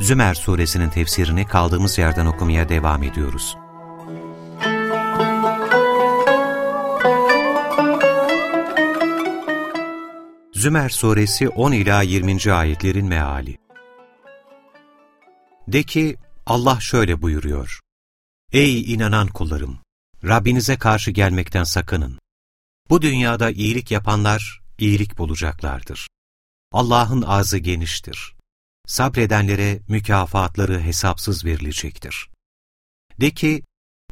Zümer suresinin tefsirini kaldığımız yerden okumaya devam ediyoruz. Zümer suresi 10 ila 20. ayetlerin meali. De ki Allah şöyle buyuruyor. Ey inanan kullarım! Rabbinize karşı gelmekten sakının. Bu dünyada iyilik yapanlar iyilik bulacaklardır. Allah'ın ağzı geniştir. Sabredenlere mükafatları hesapsız verilecektir. De ki,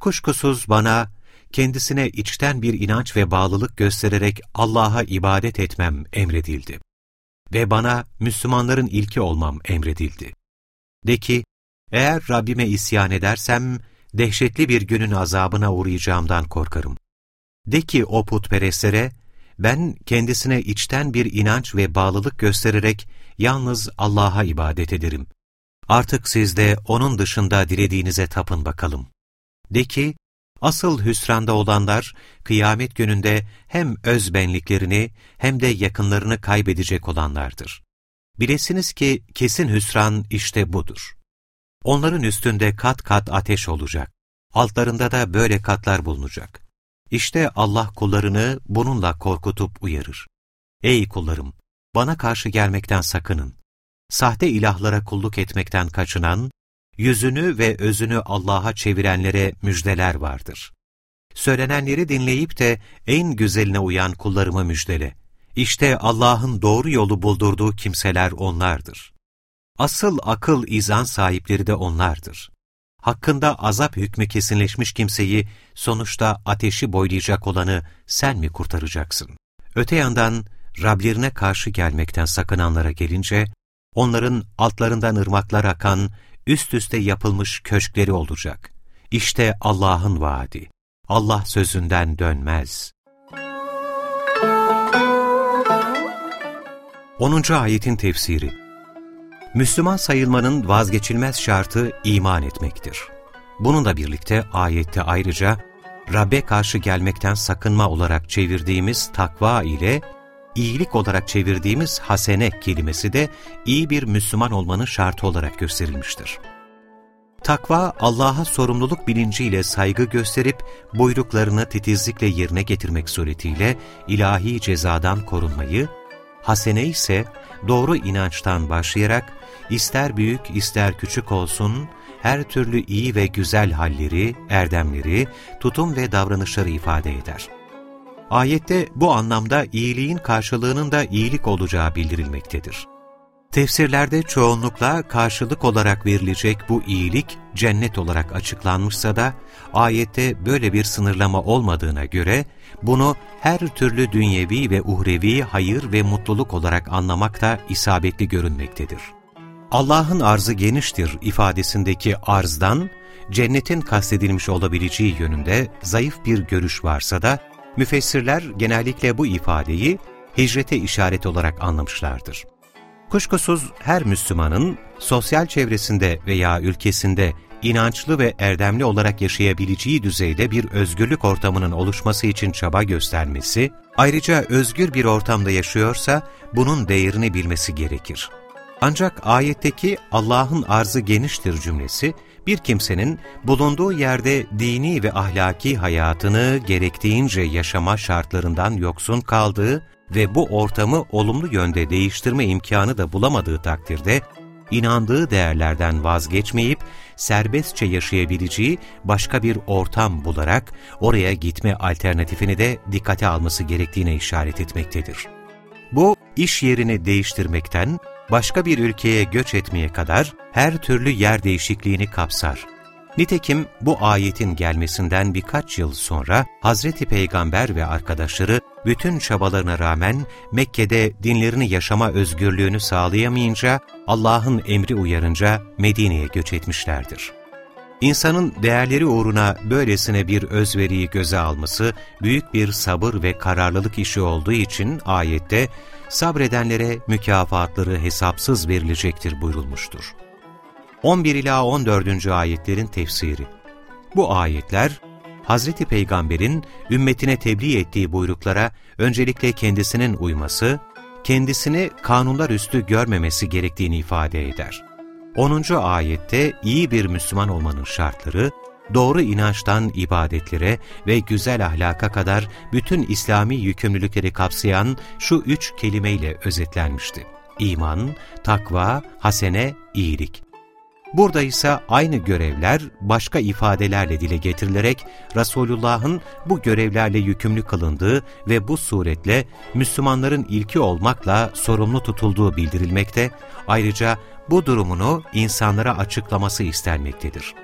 kuşkusuz bana, kendisine içten bir inanç ve bağlılık göstererek Allah'a ibadet etmem emredildi. Ve bana Müslümanların ilki olmam emredildi. De ki, eğer Rabbime isyan edersem, dehşetli bir günün azabına uğrayacağımdan korkarım. De ki o putperestlere, ben kendisine içten bir inanç ve bağlılık göstererek yalnız Allah'a ibadet ederim. Artık siz de O'nun dışında dilediğinize tapın bakalım. De ki, asıl hüsranda olanlar kıyamet gününde hem öz benliklerini hem de yakınlarını kaybedecek olanlardır. Bilesiniz ki kesin hüsran işte budur. Onların üstünde kat kat ateş olacak. Altlarında da böyle katlar bulunacak. İşte Allah kullarını bununla korkutup uyarır. Ey kullarım! Bana karşı gelmekten sakının. Sahte ilahlara kulluk etmekten kaçınan, yüzünü ve özünü Allah'a çevirenlere müjdeler vardır. Söylenenleri dinleyip de en güzeline uyan kullarımı müjdele. İşte Allah'ın doğru yolu buldurduğu kimseler onlardır. Asıl akıl izan sahipleri de onlardır hakkında azap hükmü kesinleşmiş kimseyi sonuçta ateşi boylayacak olanı sen mi kurtaracaksın? Öte yandan Rablerine karşı gelmekten sakınanlara gelince, onların altlarından ırmaklar akan, üst üste yapılmış köşkleri olacak. İşte Allah'ın vaadi. Allah sözünden dönmez. 10. Ayetin Tefsiri Müslüman sayılmanın vazgeçilmez şartı iman etmektir. Bununla birlikte ayette ayrıca Rabbe karşı gelmekten sakınma olarak çevirdiğimiz takva ile iyilik olarak çevirdiğimiz hasene kelimesi de iyi bir Müslüman olmanın şartı olarak gösterilmiştir. Takva, Allah'a sorumluluk bilinciyle saygı gösterip buyruklarını titizlikle yerine getirmek suretiyle ilahi cezadan korunmayı, hasene ise doğru inançtan başlayarak ister büyük ister küçük olsun, her türlü iyi ve güzel halleri, erdemleri, tutum ve davranışları ifade eder. Ayette bu anlamda iyiliğin karşılığının da iyilik olacağı bildirilmektedir. Tefsirlerde çoğunlukla karşılık olarak verilecek bu iyilik cennet olarak açıklanmışsa da ayette böyle bir sınırlama olmadığına göre bunu her türlü dünyevi ve uhrevi hayır ve mutluluk olarak anlamak da isabetli görünmektedir. Allah'ın arzı geniştir ifadesindeki arzdan, cennetin kastedilmiş olabileceği yönünde zayıf bir görüş varsa da, müfessirler genellikle bu ifadeyi hicrete işaret olarak anlamışlardır. Kuşkusuz her Müslümanın sosyal çevresinde veya ülkesinde inançlı ve erdemli olarak yaşayabileceği düzeyde bir özgürlük ortamının oluşması için çaba göstermesi, ayrıca özgür bir ortamda yaşıyorsa bunun değerini bilmesi gerekir. Ancak ayetteki Allah'ın arzı geniştir cümlesi, bir kimsenin bulunduğu yerde dini ve ahlaki hayatını gerektiğince yaşama şartlarından yoksun kaldığı ve bu ortamı olumlu yönde değiştirme imkanı da bulamadığı takdirde, inandığı değerlerden vazgeçmeyip serbestçe yaşayabileceği başka bir ortam bularak oraya gitme alternatifini de dikkate alması gerektiğine işaret etmektedir. Bu, iş yerini değiştirmekten, başka bir ülkeye göç etmeye kadar her türlü yer değişikliğini kapsar. Nitekim bu ayetin gelmesinden birkaç yıl sonra Hazreti Peygamber ve arkadaşları bütün çabalarına rağmen Mekke'de dinlerini yaşama özgürlüğünü sağlayamayınca Allah'ın emri uyarınca Medine'ye göç etmişlerdir. İnsanın değerleri uğruna böylesine bir özveriyi göze alması büyük bir sabır ve kararlılık işi olduğu için ayette sabredenlere mükafatları hesapsız verilecektir buyurulmuştur. 11 ila 14. ayetlerin tefsiri. Bu ayetler Hazreti Peygamber'in ümmetine tebliğ ettiği buyruklara öncelikle kendisinin uyması, kendisini kanunlar üstü görmemesi gerektiğini ifade eder. 10. ayette iyi bir Müslüman olmanın şartları, doğru inançtan ibadetlere ve güzel ahlaka kadar bütün İslami yükümlülükleri kapsayan şu üç kelimeyle özetlenmişti. İman, takva, hasene, iyilik. Burada ise aynı görevler başka ifadelerle dile getirilerek Resulullah'ın bu görevlerle yükümlü kılındığı ve bu suretle Müslümanların ilki olmakla sorumlu tutulduğu bildirilmekte, ayrıca bu durumunu insanlara açıklaması istenmektedir.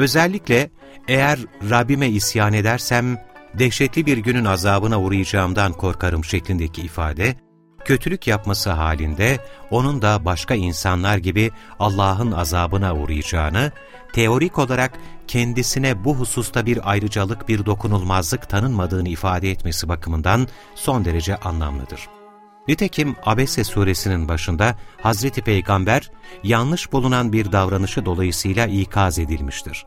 Özellikle eğer Rabbime isyan edersem dehşetli bir günün azabına uğrayacağımdan korkarım şeklindeki ifade, kötülük yapması halinde onun da başka insanlar gibi Allah'ın azabına uğrayacağını, teorik olarak kendisine bu hususta bir ayrıcalık, bir dokunulmazlık tanınmadığını ifade etmesi bakımından son derece anlamlıdır. Nitekim Abese suresinin başında Hazreti Peygamber yanlış bulunan bir davranışı dolayısıyla ikaz edilmiştir.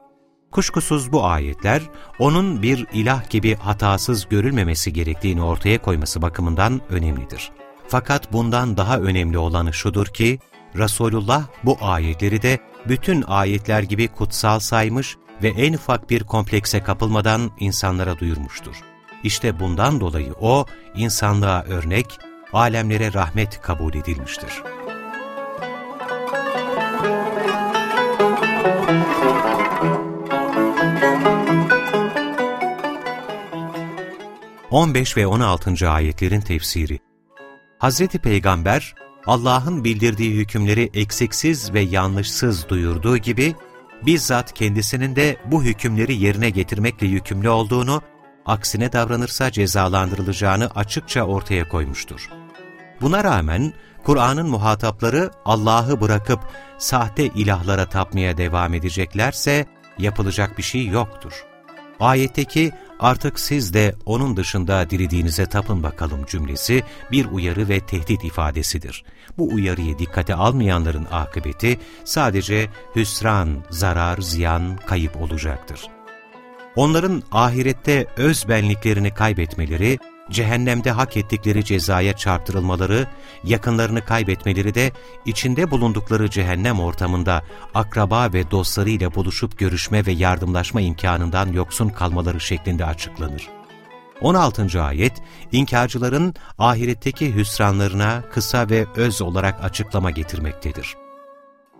Kuşkusuz bu ayetler, onun bir ilah gibi hatasız görülmemesi gerektiğini ortaya koyması bakımından önemlidir. Fakat bundan daha önemli olanı şudur ki, Resulullah bu ayetleri de bütün ayetler gibi kutsal saymış ve en ufak bir komplekse kapılmadan insanlara duyurmuştur. İşte bundan dolayı o, insanlığa örnek, alemlere rahmet kabul edilmiştir. On ve 16. ayetlerin tefsiri Hz. Peygamber, Allah'ın bildirdiği hükümleri eksiksiz ve yanlışsız duyurduğu gibi, bizzat kendisinin de bu hükümleri yerine getirmekle yükümlü olduğunu, aksine davranırsa cezalandırılacağını açıkça ortaya koymuştur. Buna rağmen Kur'an'ın muhatapları Allah'ı bırakıp sahte ilahlara tapmaya devam edeceklerse yapılacak bir şey yoktur. Ayetteki artık siz de onun dışında dilediğinize tapın bakalım cümlesi bir uyarı ve tehdit ifadesidir. Bu uyarıyı dikkate almayanların akıbeti sadece hüsran, zarar, ziyan, kayıp olacaktır. Onların ahirette öz benliklerini kaybetmeleri, cehennemde hak ettikleri cezaya çarptırılmaları, yakınlarını kaybetmeleri de içinde bulundukları cehennem ortamında akraba ve dostlarıyla buluşup görüşme ve yardımlaşma imkanından yoksun kalmaları şeklinde açıklanır. 16. ayet, inkarcıların ahiretteki hüsranlarına kısa ve öz olarak açıklama getirmektedir.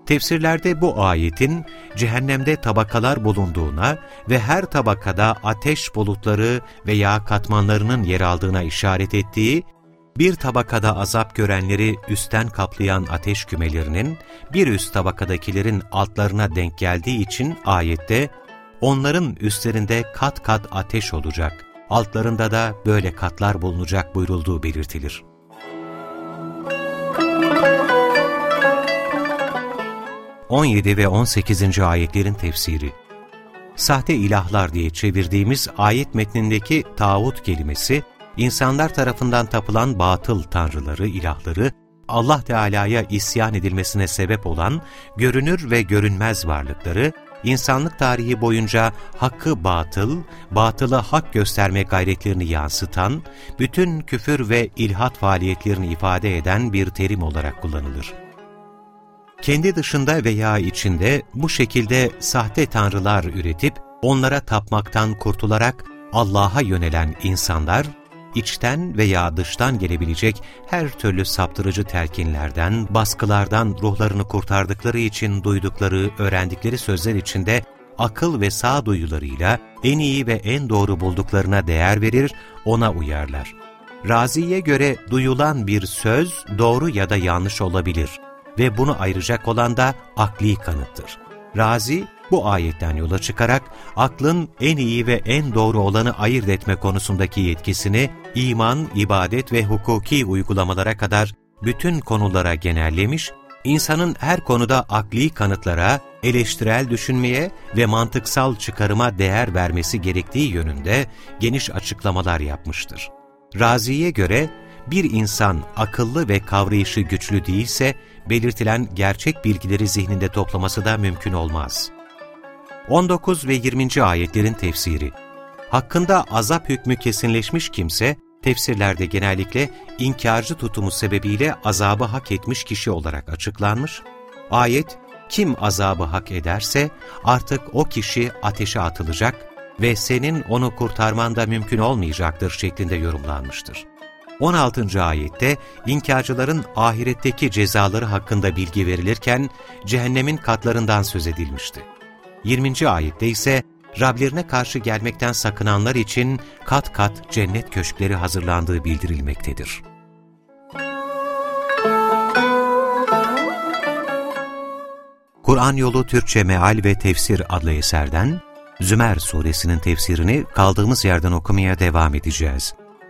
Tefsirlerde bu ayetin cehennemde tabakalar bulunduğuna ve her tabakada ateş bulutları veya katmanlarının yer aldığına işaret ettiği, bir tabakada azap görenleri üstten kaplayan ateş kümelerinin bir üst tabakadakilerin altlarına denk geldiği için ayette onların üstlerinde kat kat ateş olacak, altlarında da böyle katlar bulunacak buyurulduğu belirtilir. 17 ve 18. ayetlerin tefsiri Sahte ilahlar diye çevirdiğimiz ayet metnindeki tağut kelimesi, insanlar tarafından tapılan batıl tanrıları, ilahları, Allah Teala'ya isyan edilmesine sebep olan görünür ve görünmez varlıkları, insanlık tarihi boyunca hakkı batıl, batılı hak gösterme gayretlerini yansıtan, bütün küfür ve ilhat faaliyetlerini ifade eden bir terim olarak kullanılır kendi dışında veya içinde bu şekilde sahte tanrılar üretip onlara tapmaktan kurtularak Allah'a yönelen insanlar, içten veya dıştan gelebilecek her türlü saptırıcı telkinlerden, baskılardan ruhlarını kurtardıkları için duydukları, öğrendikleri sözler içinde akıl ve sağduyularıyla en iyi ve en doğru bulduklarına değer verir, ona uyarlar. Razi'ye göre duyulan bir söz doğru ya da yanlış olabilir ve bunu ayıracak olan da akli kanıttır. Razi, Bu ayetten yola çıkarak aklın en iyi ve en doğru olanı ayırt etme konusundaki yetkisini iman, ibadet ve hukuki uygulamalara kadar bütün konulara genellemiş, insanın her konuda akli kanıtlara, eleştirel düşünmeye ve mantıksal çıkarıma değer vermesi gerektiği yönünde geniş açıklamalar yapmıştır. Razi'ye göre bir insan akıllı ve kavrayışı güçlü değilse, belirtilen gerçek bilgileri zihninde toplaması da mümkün olmaz. 19 ve 20. ayetlerin tefsiri Hakkında azap hükmü kesinleşmiş kimse, tefsirlerde genellikle inkarcı tutumu sebebiyle azabı hak etmiş kişi olarak açıklanmış, ayet, kim azabı hak ederse artık o kişi ateşe atılacak ve senin onu kurtarman da mümkün olmayacaktır şeklinde yorumlanmıştır. 16. ayette inkarcıların ahiretteki cezaları hakkında bilgi verilirken cehennemin katlarından söz edilmişti. 20. ayette ise Rablerine karşı gelmekten sakınanlar için kat kat cennet köşkleri hazırlandığı bildirilmektedir. Kur'an Yolu Türkçe Meal ve Tefsir adlı eserden Zümer suresinin tefsirini kaldığımız yerden okumaya devam edeceğiz.